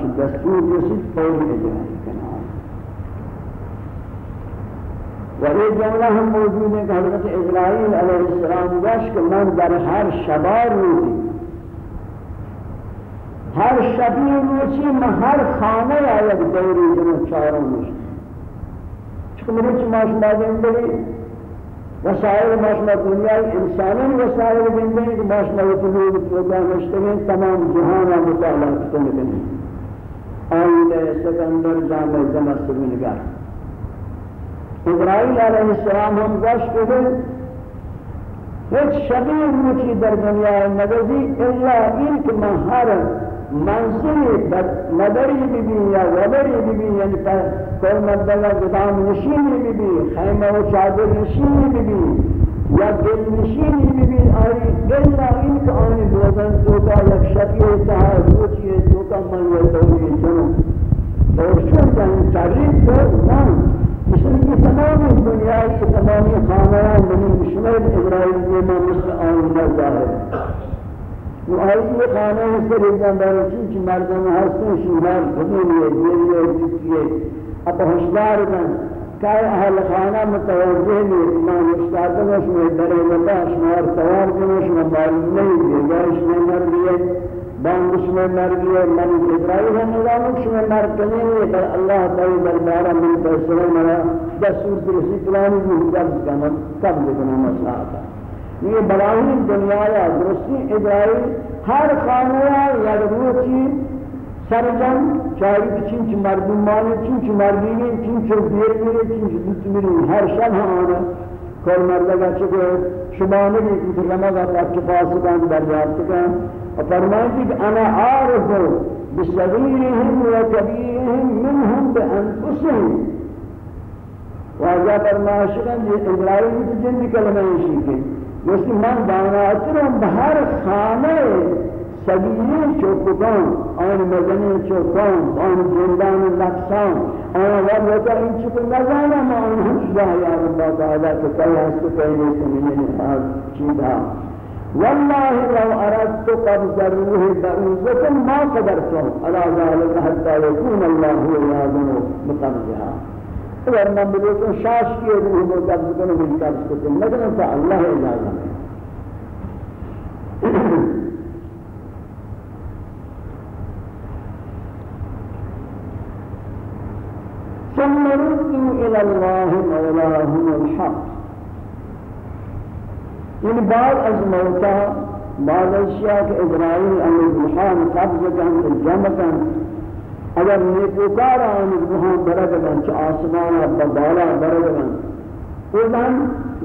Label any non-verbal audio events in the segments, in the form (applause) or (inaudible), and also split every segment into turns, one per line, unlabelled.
چی دستور یسی فوری اجرائی کنا و یہ جملہ ہم موجود ہیں کہ حضرت اسرائیل علیہ السلام گوش کہ من در ہر شبار روزی ہر شبی روچی میں ہر خانہ آیت دوری جنو چاروں مشت چکہ میرے چی ماشمہ زندگی، وسائل ماشمہ دنیا، انسانی وسائل زندگی کہ ماشمہ وطنوب توقع مشتگی تمام جہانا مطالعہ کتنگی عقیل سکندر جامع جمع سرونگار ابراہیل علیہ السلام ہم گوشت کو هیچ شبیه روچی در دنیا مدزی الا این که من هر منزلی مدری ببین یا وبری ببین یعنی پر قومت بلا گدام نشینی ببین خیمه و چادر نشینی ببین یا دل نشینی ببین آری الا این که آنی بودن تو کا یک شبیه سهر روچی تو کا من یه دوری جنوب اور شن جن تاریخ تو من مثل کہ تمام دنیا کی تمام خانیان بنی مشمل اسرائیل میں میں مثل آن نظر ہے وہ آئی یہ خانہ ہے سے رجان دار چیز مردم ہستن شیران بدون یہ یہ یہ اب ہوشیار بن کہ اہل خانہ متوجہ میں ایمان استاد میں درے ولا شمار سوار میں شمار معلوم نہیں ہے گاش میں مر گئے بانگش میں مر گئے من اسرائیل ہے نظامش میں مر کنے نہیں پر اللہ تعالی دربارہ من فیصلہ مرا دستور سے اسی پلانی بھی جب کنا کب دیکھنا مسئلہ آتا یہ بلاہی دنیا یا درستی اسرائیل ہر خانہ یا روچی سرجم چاری چنچ مردم مانی چنچ مردینی چنچ دیر میرے چنچ دوت میرے ہر شب ہم آنا کل مردگا چکے شبانے کی کہ رمضا اللہ کے پاس کان دریافت کان فرمائیں کہ انا عارف بصغيرهم وكبيرهم منهم بانفسهم واجا فرماشن یہ اسرائیل کی جن کلمہ یہ شیخ ہے من دانا اترم بہر خانہ سبیلی چوکان آن مدنی چوکان آن جندان لکسان. آن ورد این چکو نزانم آن هم شده یا رب تعالی که کل هست پہلے سمینے چیدہ والله لو أردت قبض الروح بعوزة ما قدرته على ذلك حتى يكون الله يأذن بقبضها اگر من بلوکن شاش کی روح کو قبض کرنے میں قبض کرتے ہیں لیکن تو اللہ اجازت ہے ثم ردوا إلى الله مولاهم الحق. إن بعد از موتا بعد اشیاء کہ ابراہیم ان البحان قبض کن جمع کن اگر نیکوکار البحان برد کن چا آسمان بالا برد کن اوزن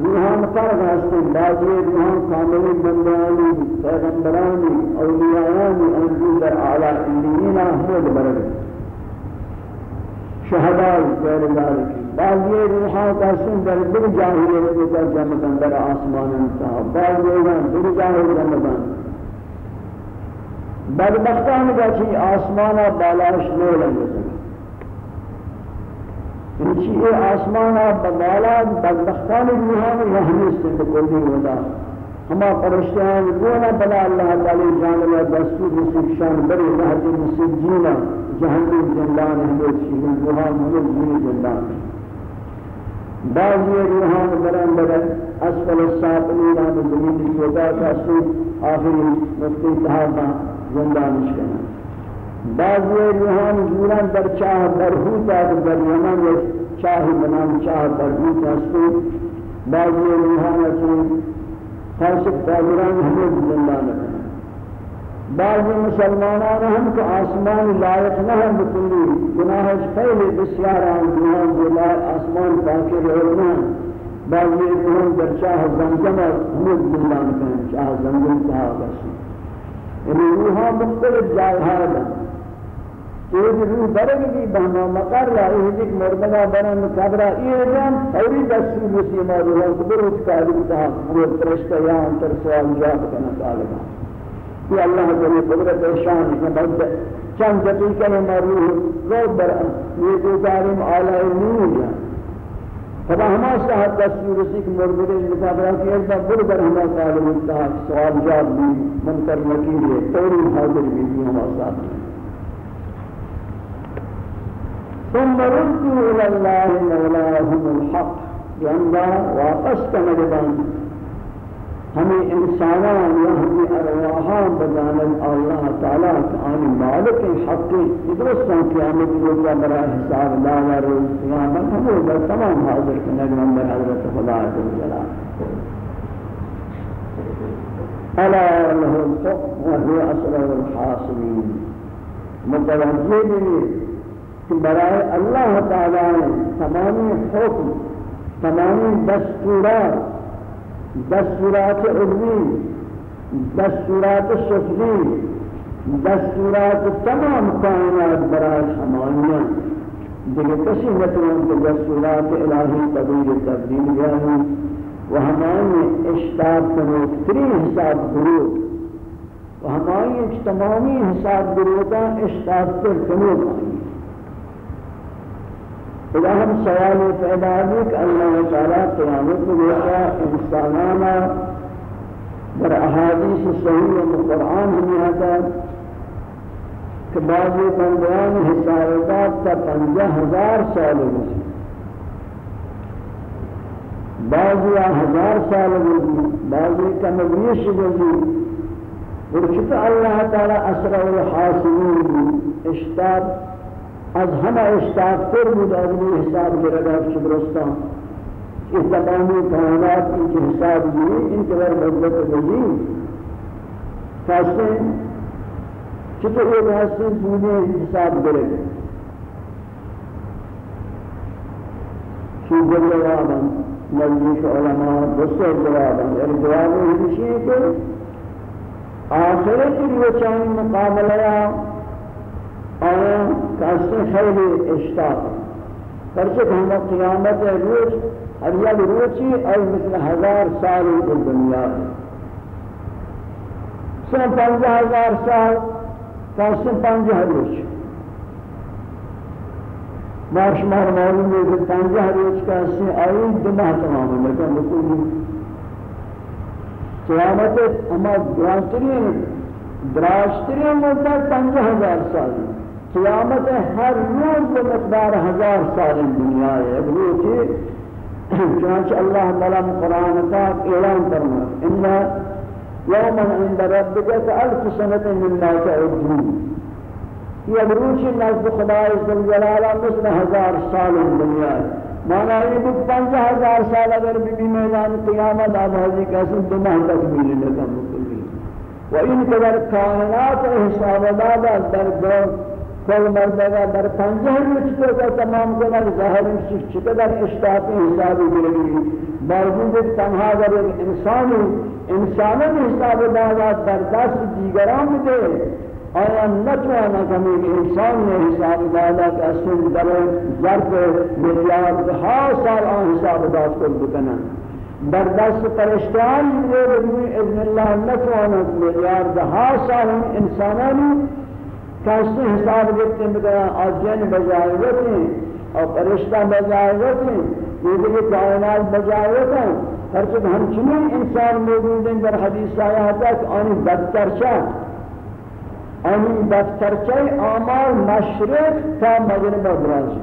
روحان فرق هستن بعضی روحان کاملی بندانی پیغمبرانی اولیاءانی انجیل در اعلی الیین احمد برد شهداء غير ذلك. بعض روحان قسم در دل جاهل در جمدان در آسمان انتها بعض روحان دل جاهل جمدان بدبختان بچی آسمان بالاش نولن بزن چی آسمان بالا بدبختان روحان رحمی سند کلی ودا ہما پرشتیان گونا بلا اللہ تعالی جان اللہ دستور نصیب شان بری رحت نصیب جینا، جہنم جلان ہمیں چیزیں، روحان ملک جینے جلان بعضی روحان بران بران اسفل الساطنین آن زمین سودا کاسو آخری مفتی صحابہ زندانش کرنا بعضی روحان جوران در چاہ برہوت آد در یمن، چاہ بنام چاہ برہوت آسو. بعضی روحان اچھے خاصق تاجران ہمیں زندان کرنا بعض مسلمانان ہم کہ آسمان لائق نہ ہم بکلی گناہ خیلی بسیار آن گناہ جلال آسمان پاکی رہنا بعض یہ کہوں در چاہ زمزم حمد بلان کریں، چاہ زمزم کہا بسی یعنی روحا مختلف جائے ہے ایک روح برگ بھی بہنا مقر لا ایک مرمدہ بنا قبرہ یہ جان اوری دستور رسی ما روح کو بروت کاری کہا وہ پرشتہ یہاں تر سوال جواب کرنا طالبہ کہ اللہ تعالی قدرت شان ہے بس چند دقیقہ میں مروح روح بر یہ جو تعلیم اعلی علمی ہے فدا ہما صاحب دستور رسی کہ مرمدہ مقابلہ کی ایک بار بر بر ہما طالب انتہا سوال جواب بھی منکر نکیر ہے توری حاضر بھی ہما صاحب ثم ردوا الى الله مولاهم الحق لان واپس کرنے ہمیں انسانان یا ہمیں ارواحان بجانب اللہ تعالیٰ آنی مالک حق درستان قیامت روزہ برای حساب لاغا روز قیامت ہمیں در تمام حاضر کے کرنے من حضرت خدا جلال. ألا له الحكم وهو أسرع الحاصلين متوجه کہ برائے اللہ تعالی تمامی حکم، تمامی دستورات دستورات علمی دستورات سفلی دستورات تمام کائنات برائے ہمانیاں دیکھیں کسی نتوان کہ دستورات الہی تبدیل تبدیل جائیں وہ ہمانی اشتاب کنوکتری حساب گروہ و ہماری تمامی حساب گروہ کا اشتاب پر کنوک إذا هم سوال پیدا بود الله تعالی قیامت میگه إنسانانا در أحاديث الصحيح و قرآن میاد که بعضی بندیان حسابات تا پنجه هزار سال بعض بعضی هزار سال بود بعضی کم بیش بود ورچت الله تعالى اسرع الحاسمين اشتاب از همه اشتاق پر بود آدمی حساب گرد از شبرستان اس تمامی کائنات ان کے حساب گیری ان کے بار مدت بجی کہتے ہیں چطور ایک حسن دونے حساب گرد شو جوابا نزدیک علماء دوسر جوابا یعنی جواب یہ ہے کہ آخرت کی روچانی مقابلہ آیا کسی خیلی اشتاق۔ پرچک ہم قیامت روز ہر یک روچی ای مثل ہزار سال کی دنیا ہے۔ سن پنجہ ہزار سال کسی پنجہ روچ مارشمار معلوم ہے کہ پنجہ روچ کسی آئی دو تمام ہے، لیکن بکلی قیامت اما دراشترین دراشترین مدت پنجہ ہزار سال۔ ہے قیامت ہر روز کے مقدار ہزار سال دنیا ہے۔ اب روچی چنانچہ اللہ تعالیٰ قرآن پاک اعلان فرما انا یوما عند ربک الف سنت مما تعدون۔ یہ اب نزد خدا عزل جلالہ مثل ہزار سال دنیا ہے۔ مانا یہ بھی پنجہ ہزار سال اگر بھی بھی میدان قیامت آب حضی کیسے دو ماہ تک ملی لگا۔ مکلی و ان قدر کائنات حساب دادا در دور کل مردگا در پنجہ روچ تو کا تمام کنا ظاہر شک چقدر اشتاقی حساب گرگی باوجود تنہا در ایک انسانی انسانوں حساب دادا در دست دیگران دے۔ آیا نتوانا کمی کہ انسان نے حساب دادا کا سن در ظرف ملیارد ہا سال آن حساب داد کل بکنا در دست پرشتیان دے بگوی اذن اللہ نتوانا ملیارد ہا سال انسانانی کسی حساب دیتے ہیں آجین بجائے ہوتے ہیں اور پرشتہ بجائے ہوتے ہیں یہ دیکھے کائنات بجائے ہوتے ہیں ہر چک ہم چنی انسان موجود ہیں در حدیث آیا ہوتا ہے کہ آنی دفترچہ آنی دفترچہ آمال مشرق تا مغرب ابراجی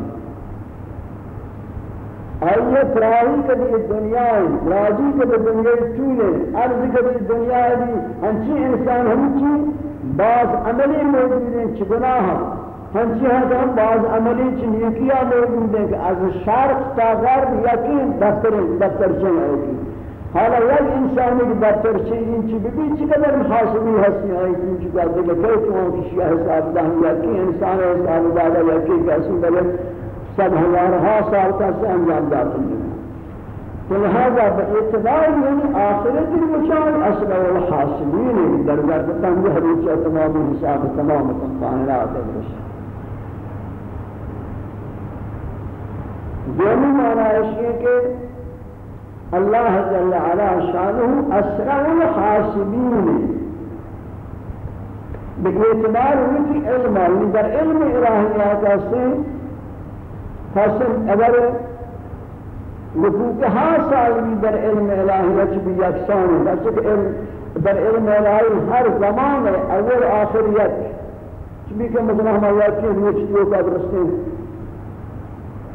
آئیے فراہی کبھی دنیا ہے راجی کبھی دنیا چولے عرض کبھی دنیا ہے ہنچی انسان، ہم چی بعض عملی موجود ہیں چھ گناہ ہنچی ہیں کہ ہم بعض عملی چھ نیکیاں موجود ہیں کہ از شرق تا غرب یقین دفتر دفتر چھ ہوگی حالا یک انسانی که در ترچه این چی ببین چقدر محاسبی هستی هایی که چی که دیگه که تو اون کشی حساب دهم یکی انسان حساب دادا یکی کسی بله سب هزارها سال کسی انجام داتا تو لہذا باعتبار یعنی آخرت المشان اصل والحاصلین در گردتن یہ حدیث تمام حساب تمام کائنات ہے دومی معنی ہے کہ اللہ جل علا شانہ اسرع الحاسبین باعتبار ان علم یعنی در علم الہیات سے فصل اگر لفوقها سائلی در علم الہیات بھی یکسان ہے علم در علم الہی ہر زمان اول آخریت چبی کہ مثلا ہم آیات کی روچتیوں کا درستے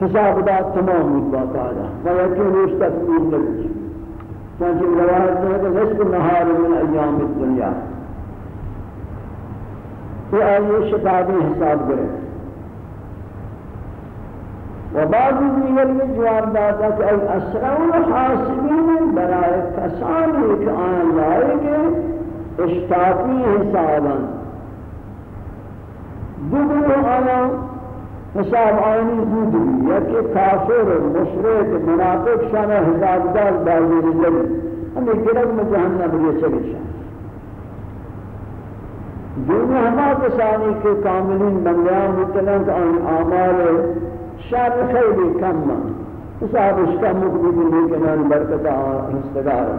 حساب داد، تمام مدبا تعالی و یکی روش تکمیل نبی چنانچہ روایت ہے کہ نصف نهار من ایام الدنیا. یہ آئیے شفاعی حساب کریں و بعض دیگر میں جواب داتا کہ ای اسرع الحاسبین برای کسانی کہ آن لائے گے اشتاقی حسابا. دو دو حساب آئینی زود بھی یا کہ کافر، مشرک، منافق شان حساب دار بازی رجلی ہمیں گرد میں جہنم یہ چلی شان دنیا ہما کسانی کے کاملین بندیان مطلق آن آمال شر خیلی کم من حساب اس کا مقبول لیکن ان برکت حصدار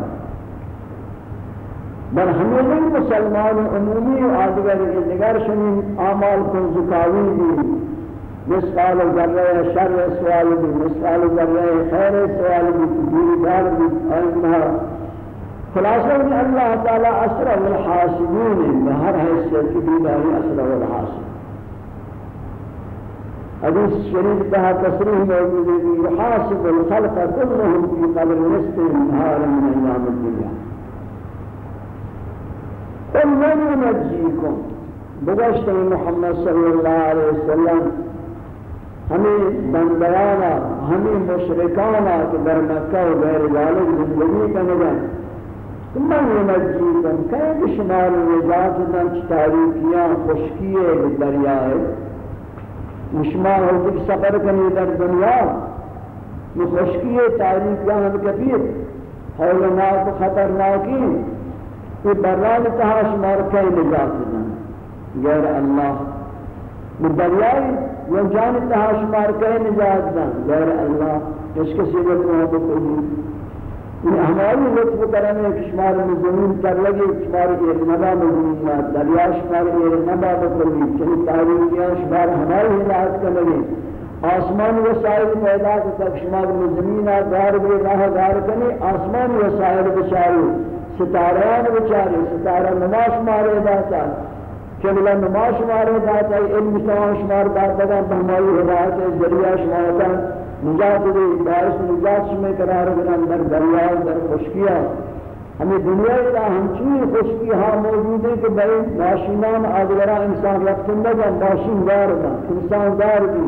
بل ہمیں مسلمان عمومی آدگر دیگر شنین آمال کو زکاوی دی. مثقال ذره شر سوال بھی مثقال ذره خیر سوال بھی دور دار بھی اینا خلاصہ ان اللہ تعالی اسرع الحاسبین بہر حیثیت کی بیداری اسرع الحاسب حدیث شریف کہا تصریح موجود يحاسب الخلق كلهم في قبر نصف نهار من أيام الدنيا. قل من ينجيكم؟ بگشت محمد صلی اللہ علیہ وسلم. ہمیں بندیانا ہمیں مشرکانا کہ در مکہ و غیر ذالک زندگی من کہیں کہ شمال نجات دن تاریکیاں خشکیے دریائے. شمال ہوتی کہ سفر کنی در دنیا یہ خشکیے تاریکیاں ہم کبیر حولناک خطرناکی یہ بران تہا شمار کہیں نجات دن۔ غیر اللہ دریائی یا جان تہا شمار کہے نجات دن۔ غیر اللہ، اس کے سیدت محبت کوئی این همایی لطف کرنه کشمار مزمین کر لگی کشمار ایک نبا مزمین یا دریا شمار ایک نبا بکروی چلی تاریخیان شمار هماری ہدایت کرنگی آسمان وسائل پیدا کتا کشمار مزمین دار بے راہ دار کنی آسمان وسائل بچاری. ستاریان بچاری ستارا نماش مارے داتا. قبلہ نماش مارے داتا علم شمار شمار داتا بہمائی ہدایت ذریعہ شمارتا نجات دے باعث نجات میں قرار بنا در دریا در خشکیاں۔ ہمیں دنیا کا ہمچین خشکی ہاں موجود ہے کہ بھائی ناشینان آدگرہ انسان رکھتن رفتن لگا ناشین دار دا انسان دار بھی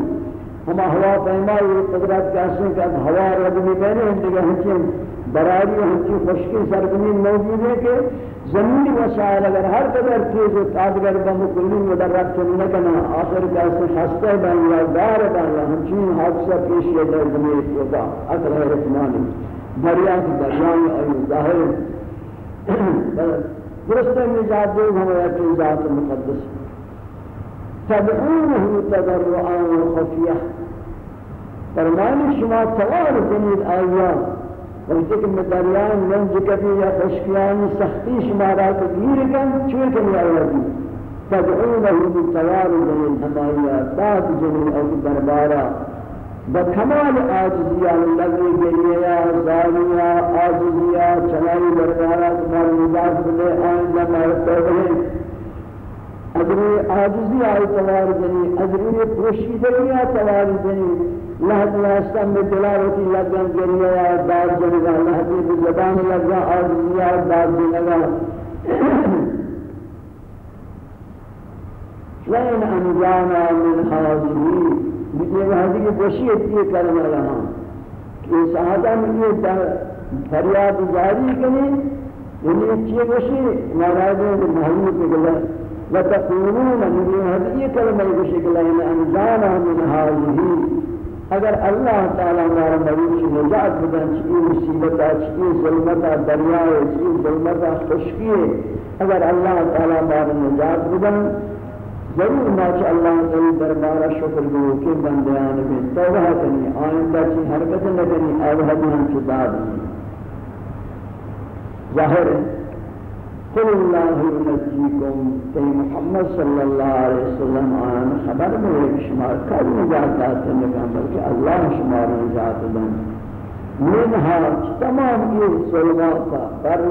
ہم ہوا پیمائی قدرت کیسے کہ ہوا رب میں بہنے ہیں دیکھا ہمچین براری ہمچین خشکی سرگمین موجود ہے کہ زمینی وسائل اگر ہر قدر تیز و تادگر بم مدرک تو نہ کنا آخر کا سے خستے بن یا دار بن یا ہمچین حادثہ پیش یہ در زمین کو کا اصل ہے رحمانی. دریا کی دریا ای ظاہر (clears throat) درست نجات دے ہم ہے ذات مقدس. تدعونه تضرعا وخفیہ فرمانی شما توار کنید آیات وقتی که مدریان لنج کبی یا خشکیانی سختی شما را تدیر کن چوی کنی آوردی تدعونه بالتوارد من بعد ذات جنین از بكمال بکمال الذي لگی زانيا زانیا شمال چنائی دربارا تمہاری مدار بلے آئندہ مرتبہ ادری آجزی آئی توار جنی ادری پوشیدگی آئی توار جنی لحظ واسطم میں تلاوتی لگن جریہ یا دار جنی جنگا لحظی بزبان لگا آرزیہ دار جنی جنگا وَإِنْ أَنْجَانَا مِنْ حَاضِرِينَ مجھے وحدی کی وشیت یہ کرنا رہا کہ اس آدم یہ فریاد جاری کنی یعنی چیئے گوشی نارائدے محلی کے گلے وتقولون من هذه كلمة يقول لنا أنجانا من هذه. اگر اللہ تعالی ہمارا مریض نجات بدن چکی مصیبت چکی ظلمت دریا چکی ظلمت خشکی اگر اللہ تعالی ہمارا نجات بدن. ضرور ما کہ اللہ تعالی دربارہ شکر دو کہ بندیان میں توبہ کرنی، آئندہ کی حرکت نہ کرنی آوہد ہم کی داد ظاہر ہے قل الله ينجيكم في محمد صلى الله عليه وسلم عن خبر میں شمار کر نجات آتے ہیں بلکہ اللہ شمار نجات دن۔ منها تمام یہ ظلمات بر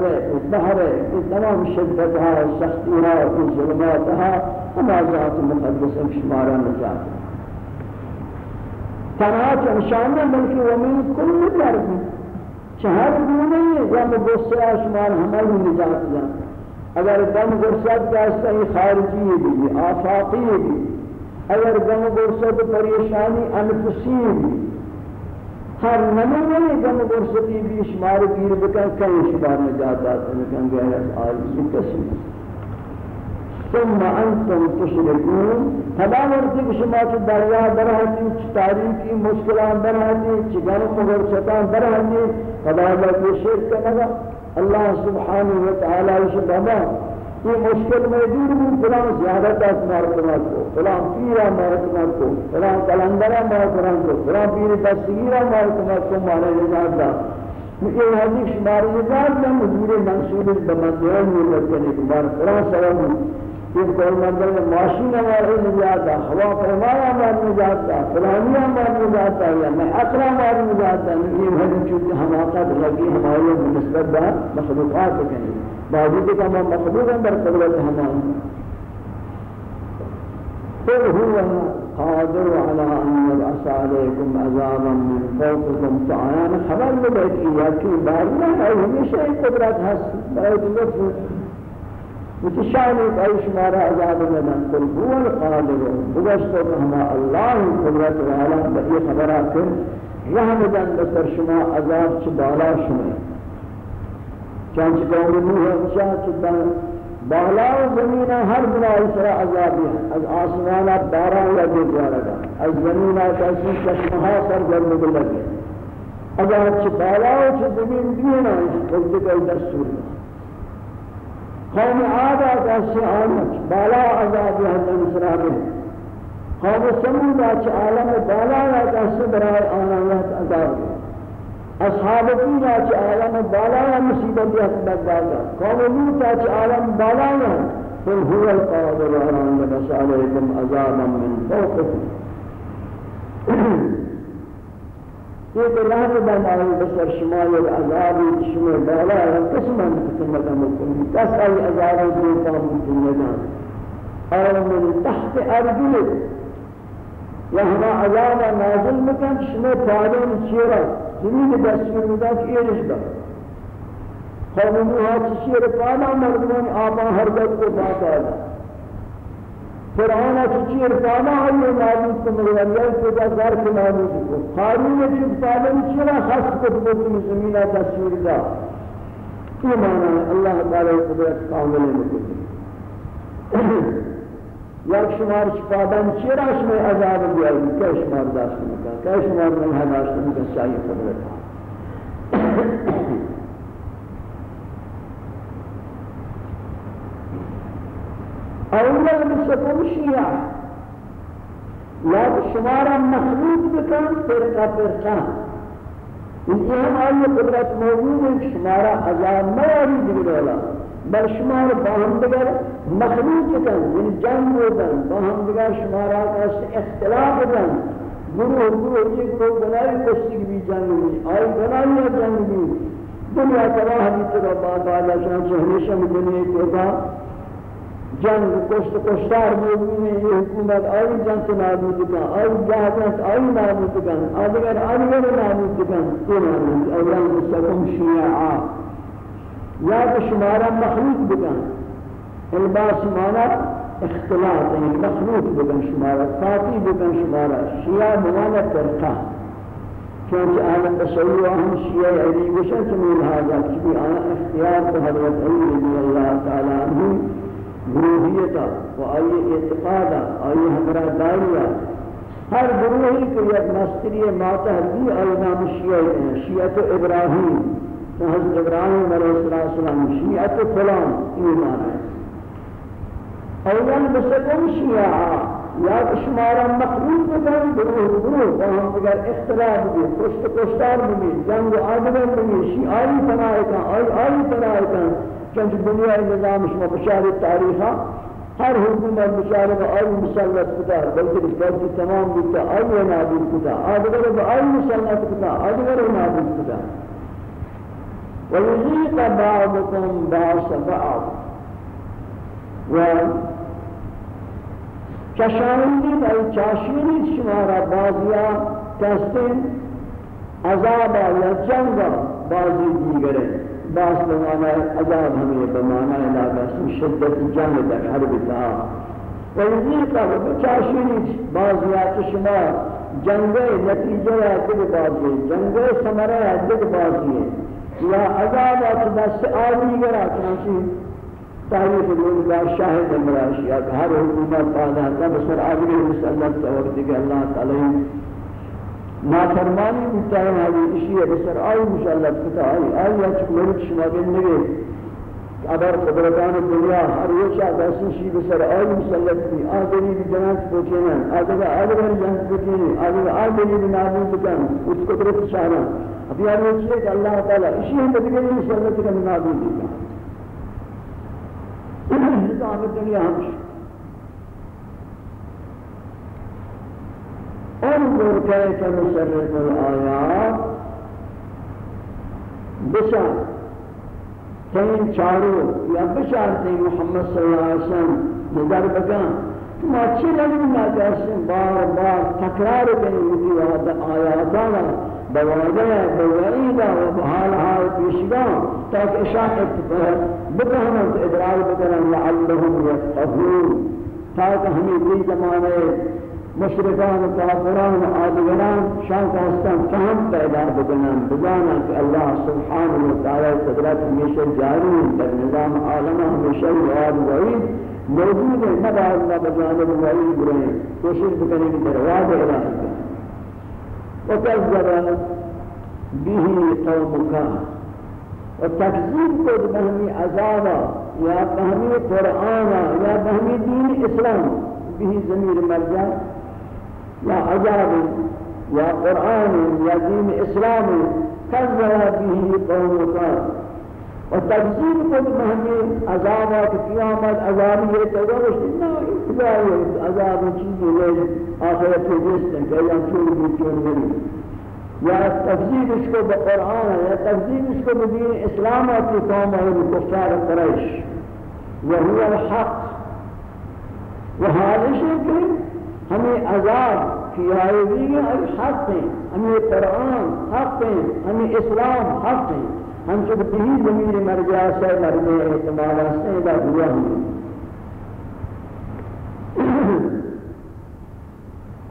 بحر تمام شدتها سختیها و ظلماتها ہما ذات مقدس شمار نجات۔ تنات انشاء بلکہ ومن كل درد چہر گونے یا مبصرہ شمار ہماری نجات دن اگر دم گرسد کا صحیح خارجی بھی، آفاقی بھی۔ اگر دم گرسد پریشانی انفسی بھی۔ ہر نمونے دم گرسدی بھی شمار گیر بکن کئی شمار نجات آتا ہے غیرت آرزی کسی ثم انتم تشركون فلا ورتك شما چ دریا برہتی چ تاریخی مشکلات برہتی چ گرم مغرسطان برہتی فلا لا شرک کرنا اللہ سبحانہ و تعالی اس بابا یہ مشکل موجود ہے فلاں زیادت اس مرتبہ کو، فلاں پیرا مرتبہ کو، فلاں کلندرا مرتبہ کو، فلاں پیر تصویرا مرتبہ کو مانا جاتا یہ حدیث شمار نظام میں حضور منصور بمدیان میں لگنے کے بعد فلاں سلام یہ کوئی مندر میں ماشین ہمارے نجات ہے ہوا فرمایا ہمارے نجات ہے فلانی ہمارے نجات ہے یا میں اقرا ہمارے نجات ہے یہ ہے چونکہ ہم حماقت لگی ہمارے نسبت بہ مخلوقات کے باوجود کہ ہم مخلوق اندر قدرت ہمارے قل هو قادر على أن يبعث عليكم عذابا من فوقكم تعالى خبر مبعد إياكي بارنا أي همیشہ قدرت هست برای لطف متشان ایک ای شمارا عذاب مدن قل هو القادر. بگشتو کہ ہما اللہ قدرت والا بئی خبرات. رحم دن بسر شما عذاب چھ بالا شما. چانچ قوم نوح اچھا چھ بالا و زمین ہر بنا اسرا عذابی ہے از آسمانا بارا یا دیکھ جارگا از زمین کسی چشمہا سر گرم لگے اگر چھ بالا و چھ زمین دینا اس قلت کا دستور ہے قوم عاد آدھا آمد بالا عذاب حضر اسرائیل قوم سمود آچ عالم بالا آدھا برای آنایت عذاب اصحاب فیل آچ عالم بالا مصیبت حسبت دادا قوم لوت آچ عالم بالا قل هو القادر على ان يبعث عليكم عذابا من فوقكم یہ بلاہ بنائے بشر شما یہ عذاب شما بالا ہے قسم ان قسمت ممکن دس ای عذاب دو تا ممکن نہ اور من تحت ارجلک وهم عذاب نازل مکن شما پادون چیرا زمین دستور می‌داد ایرش دا قوم نوح چیرا پادا مردمان آبا هر دل کو بات آدم فرعون چی ارفانا آئیے نابود کو مغلیل کو دا زار کے نابود کو قارون چی ارفانا چیرا خاص کو بکن زمینہ تصویر دا یہ معنی ہے اللہ تعالی قدرت کامل مکن (clears throat) یک شمار شفادان چیرا شما عذاب بیائی کہ شمار داشت مکن کہ شمار منہ داشت مکن چاہیے قدرت. (clears throat) اولا بسكم شيعة لا شمارا مخلوق بكم فرقة فرقة الإيام آئی قدرت موجود ہے شمارا عذاب مواری دیگرولا بل شمار باہم دگر مخلوق کن یعنی جنگ ہوتن باہم دگر شمارا کا اختلاف دن گروہ گروہ ایک گروہ بنائی کشتی بھی جنگ بھی۔ آئی بنائی جنگ بھی۔ دنیا تباہ بھی تباہ بات آجا چاہتے ہمیشہ میں دنیا کو جنگ کشت کشتار موجود یہ حکومت آئی جنگ سے نابود کن آئی جہازت آئی نابود کن آدھگر آدھگر نابود کن یہ نابود اولا سکم شیعہ یا تو شمارا مخلوق بکن. الباس مانا اختلاط ہے مخلوق بکن شمارا ساتھی بکن شمارا شیعہ مانا فرقہ چونکہ اہل تشیع ہم شیعہ علی بشن چمیل حاضر چبی آنا اختیار کو حضرت علی رضی اللہ تعالی عنہ گروہیتا و آئی اعتقادا آئی ہمرا دائیہ ہر گروہی کو یک مستری ماتا دی آئی نام شیعہ ہیں شیعت ابراہیم۔ حضرت ابراہیم علیہ السلام شیعت فلان ایمان ہے۔ اولا بسکم شیعہ، یا شمارا مخلوق بکن گروه گروه و هم اگر اختلاف بھی کشت کشتار بھی، جنگ آدگر بھی شیعائی پناہ کن، آئی آئی پناہ کن۔ چنچ دنیا نظام شما بشار تاریخا ہر حکومت بشار با آئی مسلط کتا بلکہ بلکہ تمام بیتا آئی نابود کتا آدگر با آئی مسلط کتا آدگر نابود کتا۔ وَيُزِيقَ بَعْضُكُمْ بَعْضَ بَعْض۔ و چشاندی بای چاشینی شمارا بازیا کستن عذابا یا جنگا بازی دیگره باز بمانا عذاب ہمیں بمانا لاغا شدت جنگ در حرب تا و یزیقا و چاشینی بازیا چشما جنگ نتیجہ یا دل بازی جنگ سمرہ یا دل بازی۔ یا عذابا چدست آدمی گرا، چنانچہ تاریخ دین کا شاہد مراشی اب ہر حکومت پانا کا بسر آگری مسلط تورتی کہ اللہ تعالی۔ ما فرمانی بتائیں حالی اشیاء بسر آئی مسلط کتا آئی آئی اچھ مرد شما بن نگے اگر قدرتان دنیا ہر یہ شاہ دستی شی بسر آئی مسلط کی آدری بھی جنات پوچھینا آدھگا آدھگا جنات پوچھینا آدھگا آدھگا بھی نابود بکن، اس قدرت شاہنا اب یاد رکھئے کہ اللہ تعالی اشیاء بدگری مسلط کا نابود بکن. نظام الدنيا همش انظر كيف نصرف الآيات بشار تین چارو یا بشار تی محمد صلی اللہ علیہ وسلم، نظر بکن ما چی لگی ناجاسم بار بار تکرار کنی ہوتی آیاتانا بوادہ بوعیدہ و بحال حال پیشگاہ تاکہ اشاعت بکہمت ادرار بکنن لعلهم یتقفون تاکہ ہمیں دی زمانے مشرکان کافران و آدگران شان کاستان فهم پیدا بکنن بجانا کہ اللہ سبحان و تعالی قدرت ہمیشہ جاری در نظام عالم ہمیشہ یاد وعید موجود ہے نبا اللہ بجانب وعید رہے کوشش بکنے کی درواز اعلان کریں وکذب قوم قومک و تکذیب کو بہمی عذابا. یا بہمی قرآن یا بہمی دین اسلام. به ضمیر مرجع يا عذاب يا قرآن يا دين إسلام كذب به قومك وتكذيب قد بهمي عذابا قيامت عذاب یہ تدرش نہ ابتداء عذاب چیز ہے آخرت کے جس کہ یا چور بھی چور نہیں یا تفسیر اس کو بقرآن یا تفسیر اس کو بدین إسلام کی قوم ہے کفار قریش. وهو الحق. ہے کہ ہمیں عذاب کی آئے دیئے حق ہیں، ہمیں قرآن حق ہیں، ہمیں اسلام حق ہیں۔ ہم جب تہی زمین مرجع سے مرنے اعتماد سے دا ہوا ہوں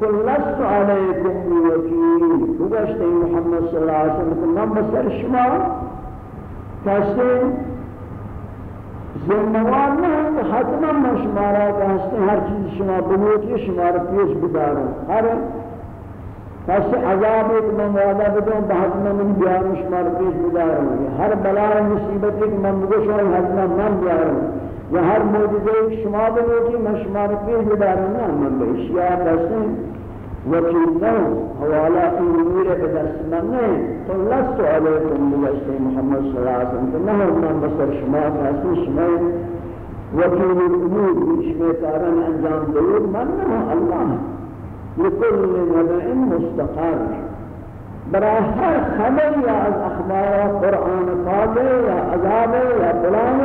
قل لست عليكم بوكيل بگشت محمد صلی اللہ علیہ وسلم من بسر شما کہتے زنوان نه حتما من شما را دسته هر چیز شما بنوید شما را پیش بدارم هر آره. پس عذاب ایک من وعدا بدون بحتما من بیارم شما را پیش بدارم هر بلا مصیبت ایک من بگوشم حتما من بیارم. یا هر موجزه ایک شما بنوید من شما را پیش بدارم نه من به اشیاء دسته وكيلنا حوالى امور بدرسنا طيب، تو لست عليكم بوجه محمد صلى الله عليه وسلم. نه من بصر شما تاسو شما؟ وكيل الأمور بشما كارن انجام دور من؟ الله. لكل مدعين مستقر. برای ہر خبر یا از اخبار قرآن پاک یا عذاب یا فلان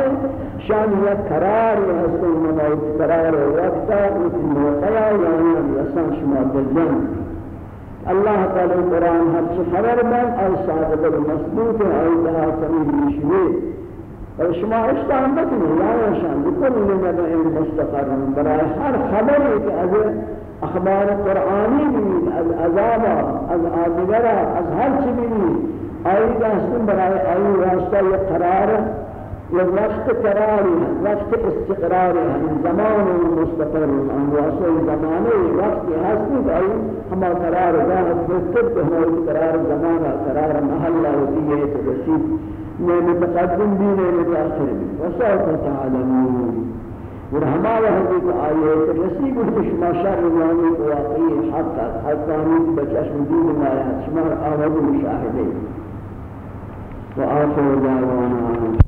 شان یا قرار یا حسن موت قرار وقتا اس موقع یا یسان شما بجن اللہ تعالی قرآن ہر چی خبر بن اور صادق المثبوت ہے اور دہا سمیل مشوی اور شما اشتہم بکنی لا شان لکل نبع مستقر. برای ہر خبر کہ از أخبار قرآنی بھی از عذاب از آدگرہ از ہر چی بھی آئی دستن برای آئی واسطہ یہ قرار یہ وقت قراری وقت استقراری. ہے زمان مستقر ہم واسطہ زمانے وقت ہستی آئی ہما قرار ذات بہتر کہ ہماری قرار زمانہ قرار محلہ ہوتی ہے تو رسید میں متقدم بھی میں متاخر بھی وسوف تعلمون. اور ہمارا حدیث آئے کہ نصیب شما شر کو واقعی حق حتی ہمیں بچشم دین میں آیا۔ شما آمد مشاہدے وآخر دعوانا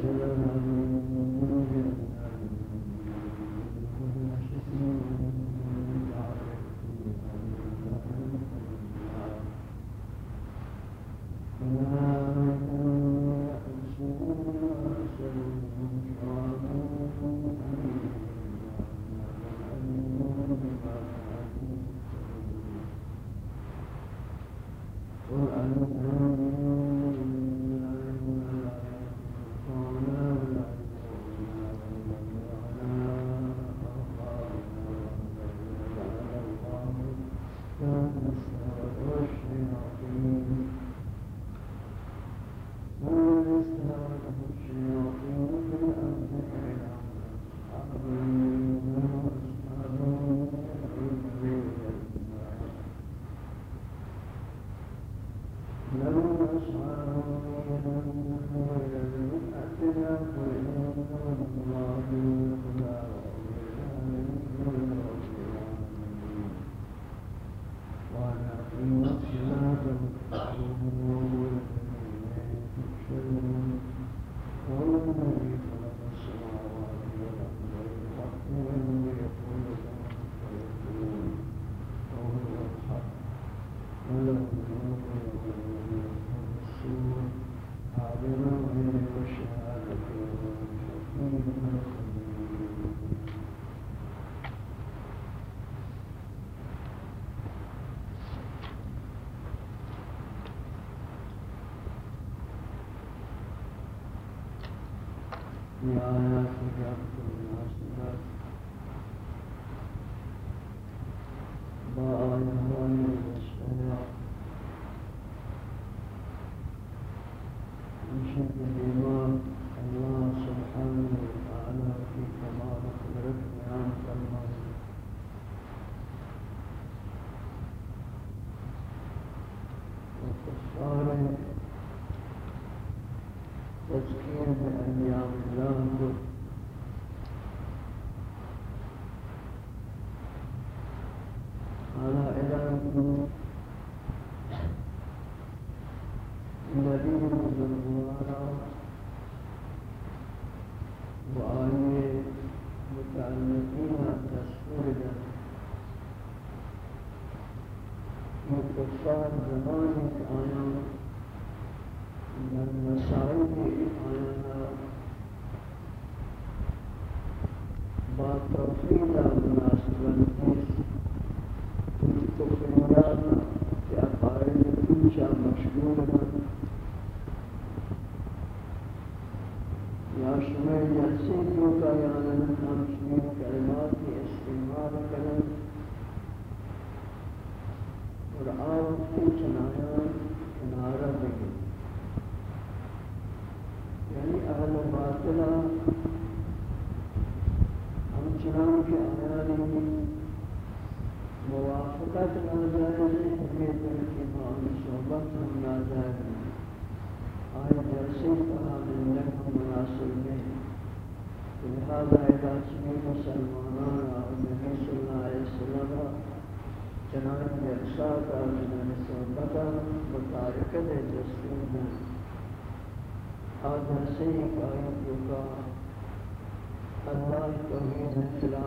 Thank you.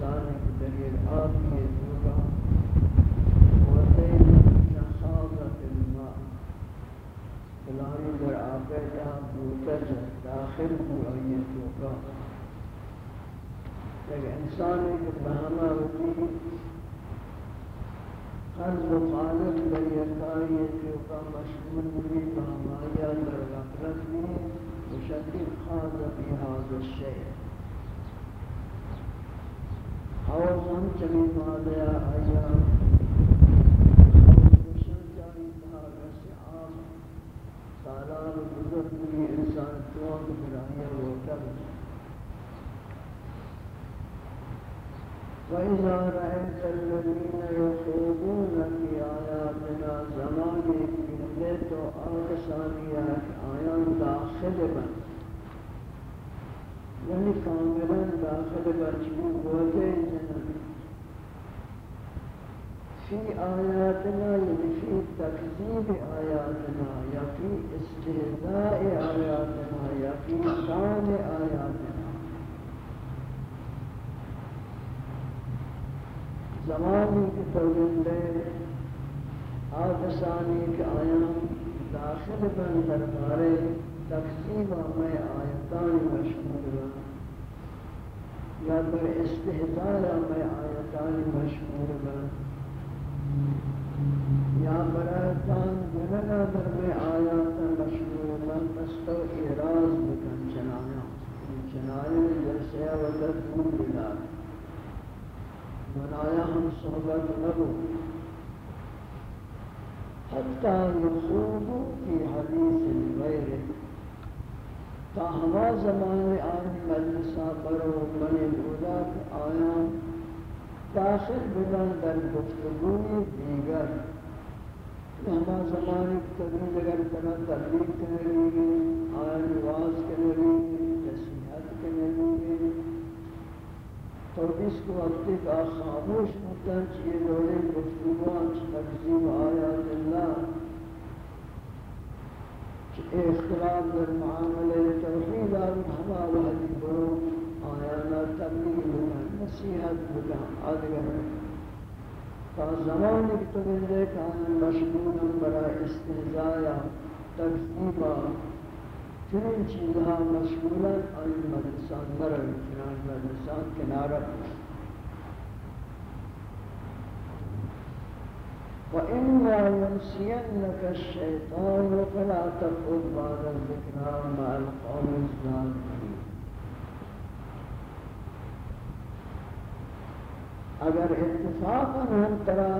إنسان بدليل آتي يتوبا وزين نصابة الماء فلاني در آقیتا بوتج داخل ہوا یہ توبا لیکن انسان ایک بہما ہوتی قرض و قالب در یکایی توبا مشمول بھی بہمایا در غفلت بھی وشدید خاض حوزم چمی مالیا آیا خوشن جاری بھار اسعاب سالان بزرگ میں انسان توان برائی روٹر وَإِذَا رَأَيْتَ الَّذِينَ يَخُوضُونَ فِي آيَاتِنَا زَمَانِ بِهِمْ لَتُ آيَةً آيَةً دَاخِلَةً یعنی کاملا داخل برچبی گوزه جنبی فی آیاتنا یعنی فی تکذیب آیاتنا یا فی استهزاء آیاتنا یا فی شان آیاتنا. زمانی که تولنده آدسانی که آیان داخل بندر درباره تقسیم میں آیتان مشہور یا در استهزاء میں آیتان مشہور بن یا برایتان گنگا در میں آیات مشہور من مستو اعراض بکن چنایا چنایا جیسے وقت دور بلا منایا ہم صحبت نبو حتی یخوض فی حدیث غیر تا ہما زمان آن مجلسہ برو بنی دودا آیان داخل بدن در گفتگوی دیگر۔ ہما زمانی تدریج اگر کنا تبلیغ کرنے گی آن واز کرنے گی نصیحت کرنے گی تو اس کو وقت کا خاموش مکن چیئے دولے گفتگوان چی تقسیم آیات اللہ اختلاف در معاملے توحید آن ہما وحدی برو آیانا تبلیغ بکن نصیحت بکن آدگر تا زمانی که تو بنده کان مشغولن برای استهزایا تکذیبا چنین چیزها مشغولن آئی مدرسان نروی چنان مدرسان کنارت وإما ينسينك الشيطان فلا تقل بعد الذكرى مع القوم الظالمين. اگر اتفاقا ہم ترا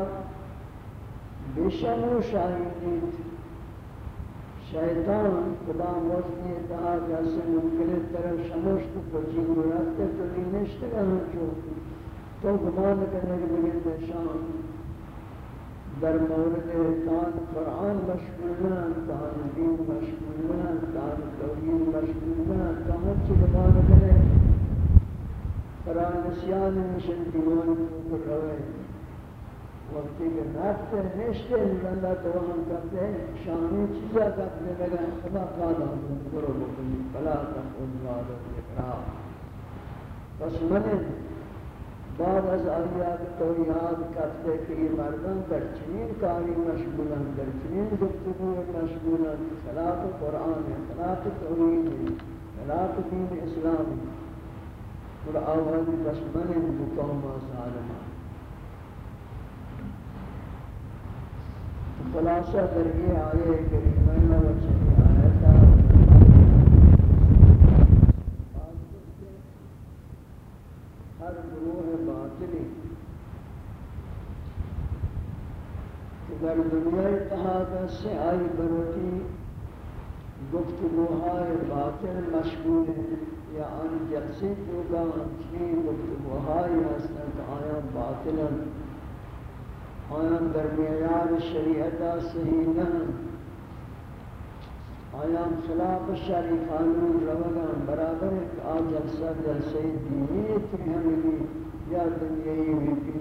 بشمو شاہدید شیطان خدا موزنی اتحا جیسے ممکن طرف شموش تو پرچین رکھتے تو لینشتے گا ہم چو تو گمان کرنے کے لئے در مورد تان قرآن مشغولان تان دین مشغولان تان توحید مشغولان تان چی گمان کرنے برای نسیان نشن دیوان کو روے وقتی کہ نفت نشتے لندہ تو ہم کرتے ہیں، شامی چیزا کرتے لگا خدا قادا کرو بکنی فلا تقل وعد الاقرار بس من بعد از آیات توحیات کرتے کہ یہ مردم در چنین کاری مشغولن، در چنین گفتگو مشغولن صلاة قرآن صلاة توحید صلاة دین اسلامی اور آواز دشمن بقوم ظالمان خلاصہ در یہ آئے کریمہ و چلی آیتا باطلی کہ در دنیا اتحاد سے آئی بروتی گفتگوهای باطل مشغول یا آن جلسی توگا همچنین گفتگوهایی هستند که آیا باطلا۔ آیا در معیار شریعت صحیح نه آیا خلاف شرعی قانون روگان برابر ایک آ جلسہ جلسه دینی کی ہمیں یا دنیای بھی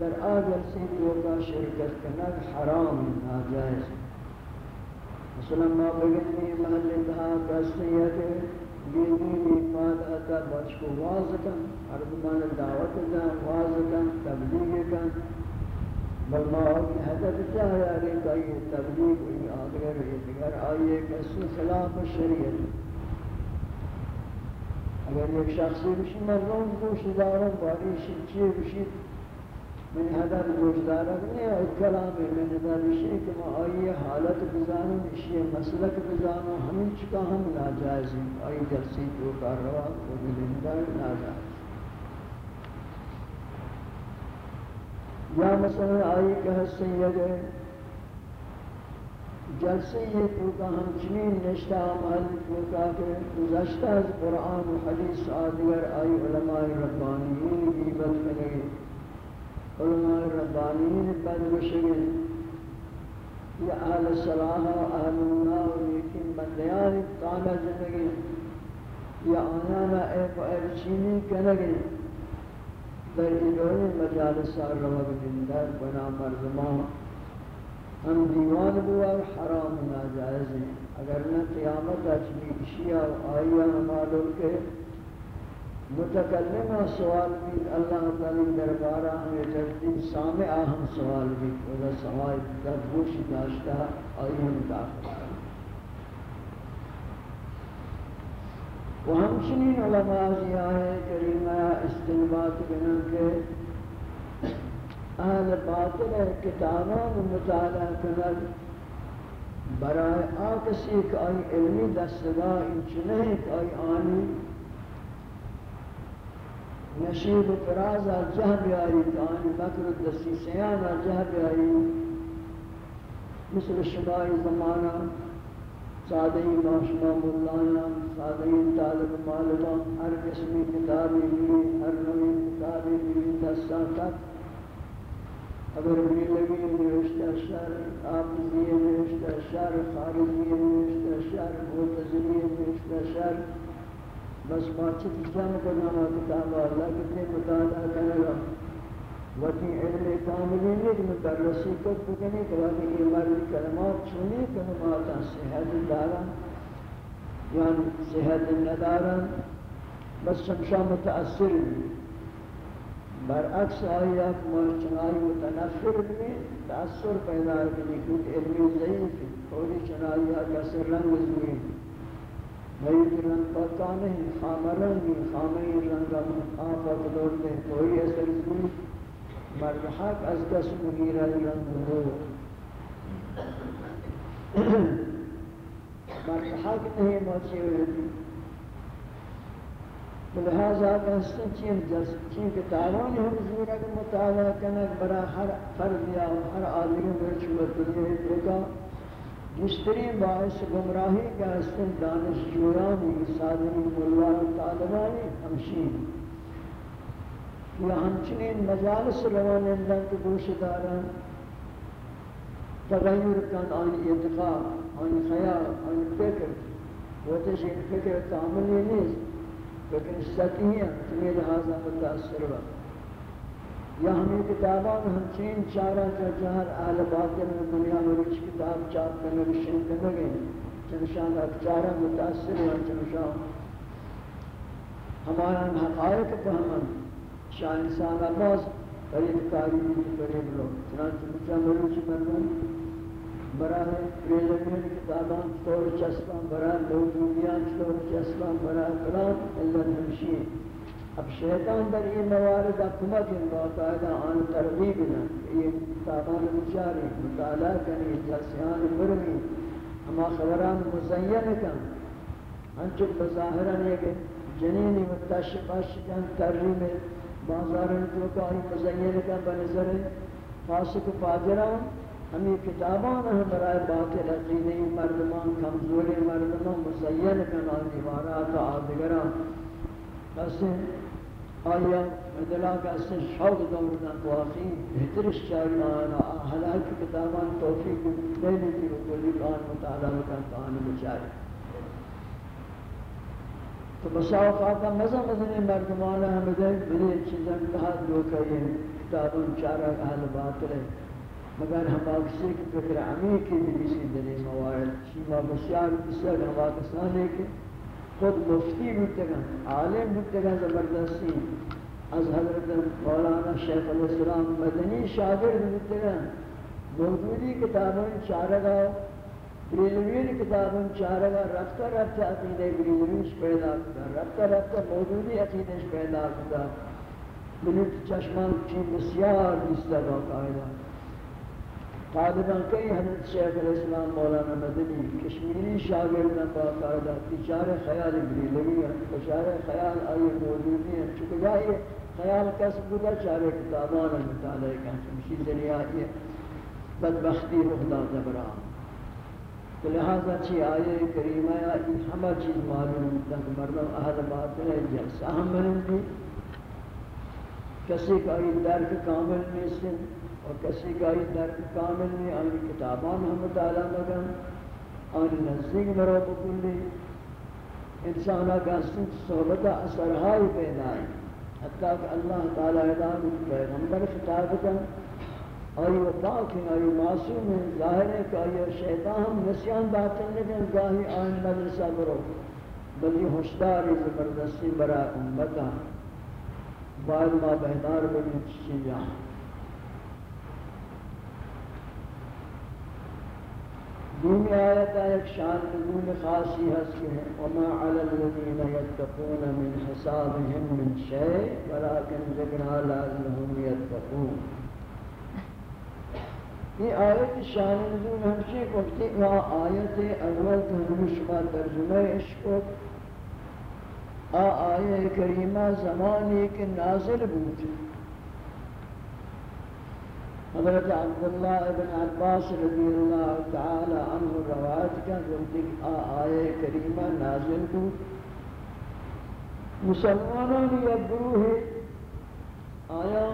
در آ جلسے توگا شرکت کرنا حرام ناجائز. مثلا ما بگنی محل انتہا کسیت دینی بیفاد اتا بچ کو واضح کن اردمان دعوت دا واضح کن، تبلیغ کن. برماحول کی حضرت کیا ہے آگے یہ تبلیغ ہوئی آگے رہی دیگر آئیے کسی سلام شریعت. اگر ایک شخصی بشی من روز گوش دارم باریشی چی بشی من هدر گوش دارم. نه از کلام من هدر بشی که ما آیه حالت بزانیم اشیه مسلک بزانیم همین چکا هم ناجائزیم آیه جلسی جو کار و بلندر ناجائز یا مثلا آئی کہ سید جلسے یہ تو کا ہم چنین نشتہ عمل تو کا کہ گزشتہ از قرآن و حدیث آدگر آئی علماء ربانیین غیبت کرے علماء ربانین بدوشگن یا اہل صلاح و اہل اللہ و لیکن بندیان تانا زندگی۔ یا آیانا ایک و ارچینی کنگی در ایدوی مجالس روگ دندر بنا مرزمان ہم دیوان بوار حرام ناجائز ہیں. اگر نہ قیامت اچھی اشیاء آئیہ معلوم کے متکلم سوال بھی اللہ تعالی دربارہ ہمیں جلدی سامع ہم سوال بھی اور سوال در گوش داشتا آئیہ داخل و ہمچنین علماء زیاہ کریمہ استنبات بنن کے اہل باطل کتابان مطالعہ کنل برای آکسی کہ آئی علمی دستگاہ انچنہ کہ آئی آنی، نشیب و فراز جہ بیاری آنی مکر دستی سیان جہ بیاری مثل شبائی زمانہ سادہی ماشما مولانا سادہی طالب معلومہ ہر قسمی کتابی بھی ہر نوی کتابی بھی دستان تک اگر بھی لگی نوشتہ شر آفزی نوشتہ شر خارجی نوشتہ شر معتزلی نوشتہ شر بس بات جمع کرنا کتاب اللہ کتنے مطالعہ کرے گا وتی علم کاملی نہیں کہ مدرسی کو بکنے کہ وقتی یہ کلمات چونی کلمات صحت دارا یعنی صحت ندارا بس شمشا متأثر بھی برعکس آیا کہ چنائی متنفر بھی تأثر پیدا کرنے کیونکہ علمی ضعیف ہے تھوڑی چنائی کسر رنگ زوئی میت رنگ پکا نہیں خام رنگی خامی رنگ آفت دوڑتے کوئی اثر زوئی مرد از دست مگیره رنگ رو مرد حق نہیں موچی ہوئی لہذا کہتے چین جس چین کتابان ہم زورہ مطالعہ کنک برا ہر فرد یا ہر آدمی مرچ مطلعی دیکھا مشتری باعث گمراہی کا دانش جویانی سادنی ملوان، طالبانی، ہمشین۔ یا ہمچنین مجالس روان اندن کے گوش داران تغیر کن آن اتقاء آن خیال آن فکر وہ تشین فکر تعملی نیست فکر سطحی ہے تمہیں لحاظہ متاثر ہوا یا ہمیں کتابان ہمچین چارہ جو جہر اہل باطل میں دنیا میں رچ کتاب چاپ کرنے رشن کرنے گئے چنشان چارہ متاثر ہوا چنشان ہمارا حقائق فہمن شاہ انسان عباس قریب کاری بھی قریب لو چنانچہ مچہ مروچ مردم برای ریزمین کتابان طور چسبان برای لوگویان طور چسبان برای کلام اللہ نمشی اب شیطان در یہ موارد حکومت ان باقاعدہ آن ترغیب نہ، یہ کتابان مچاری مطالعہ کرنی جلسیان برمی ہما خبران مزین کن۔ ہنچک بظاہران یہ جنینی متشقہ شکن ترغیب بازارن تو کاری مزین کا بنظر فاسق فاجران ہمیں کتابان ہم برائے باطل عقیدی مردمان کمزور مردمان مزین کا نام دیوارات آدگران بس آیا مدلا کا سے شوق دورنا واقعی بہترش چاہیے آنا حالات کتابان توفیق دینے کی کلی کان مطالعہ کا کان بچائے تو بسا اوقات مزہ مزنے مردمانہ ہمیں دے بلی چیزیں کہا دو کہے کتابوں چارہ اہل باطل ہے۔ مگر ہم باکسی کی فکر عمیقی بھی کسی دلی موارد شیما بسیار بسیار ہم باکستانے کے خود مفتی بودتگاں عالم بودتگاں زبردستی از حضرت مولانا شیخ علیہ السلام مدنی شاگرد بودتگاں موجودی کتابوں چارہ گاہ بریلوین کتابوں چارگا رفتہ رفتہ عقیدہ بریلوینش پیدا کتا رفتہ رفتہ موجودی عقیدش پیدا کتا بلیت چشمان چین بسیار دیستا باقاعدہ طالبان کئی حضرت شیخ الاسلام مولانا مدنی کشمیری شاگردن باقاعدہ تیچار خیال بریلوی ہیں بشار خیال آئی موجودی ہیں چونکہ جائی خیال کسب بودا چارے کتابان مطالعہ کہاں چمشی ذریعہ بدبختی رخ داتا براہ لہذا چی آئے کریمہ یا این ہمہ چیز معلوم تک مردم اہل باطل ہے جلسہ ہم منن بھی کسی کا یہ درک کامل نہیں سن اور کسی کا یہ درک کامل نہیں، آنی کتابان ہم مطالعہ مگن، آنی نزدیک مرو بکلی انسانا کا سنت صحبتہ اثرہائی پیدا ہے۔ حتیٰ کہ اللہ تعالیٰ ادام پیغمبر خطاب کا آئی و پاک ہیں آئی معصوم ہیں۔ ظاہر ہے کہ آئی شیطان ہم نسیان باطن لیکن گاہی آئین مدرسہ برو۔ بلی ہوشداری زبردستی برا امتا بعد ما بہدار بلی چیزاں دین آیت ایک شان نزول خاصی ہستی ہے۔ وما علی الذین یتقون من حسابهم من شیء ولكن ذکرها لعلهم یتقون یہ آیت شان نزول ہمشی گفتی کو آیت اول تو شما ترجمہ عشق آئے کریمہ زمانی کے نازل بود۔ حضرت عبداللہ ابن عباس رضی اللہ تعالی عنہ روایت کا جو دیکھ آئے کریمہ نازل بود۔ مسلمانوں نے یہ گروہ آیا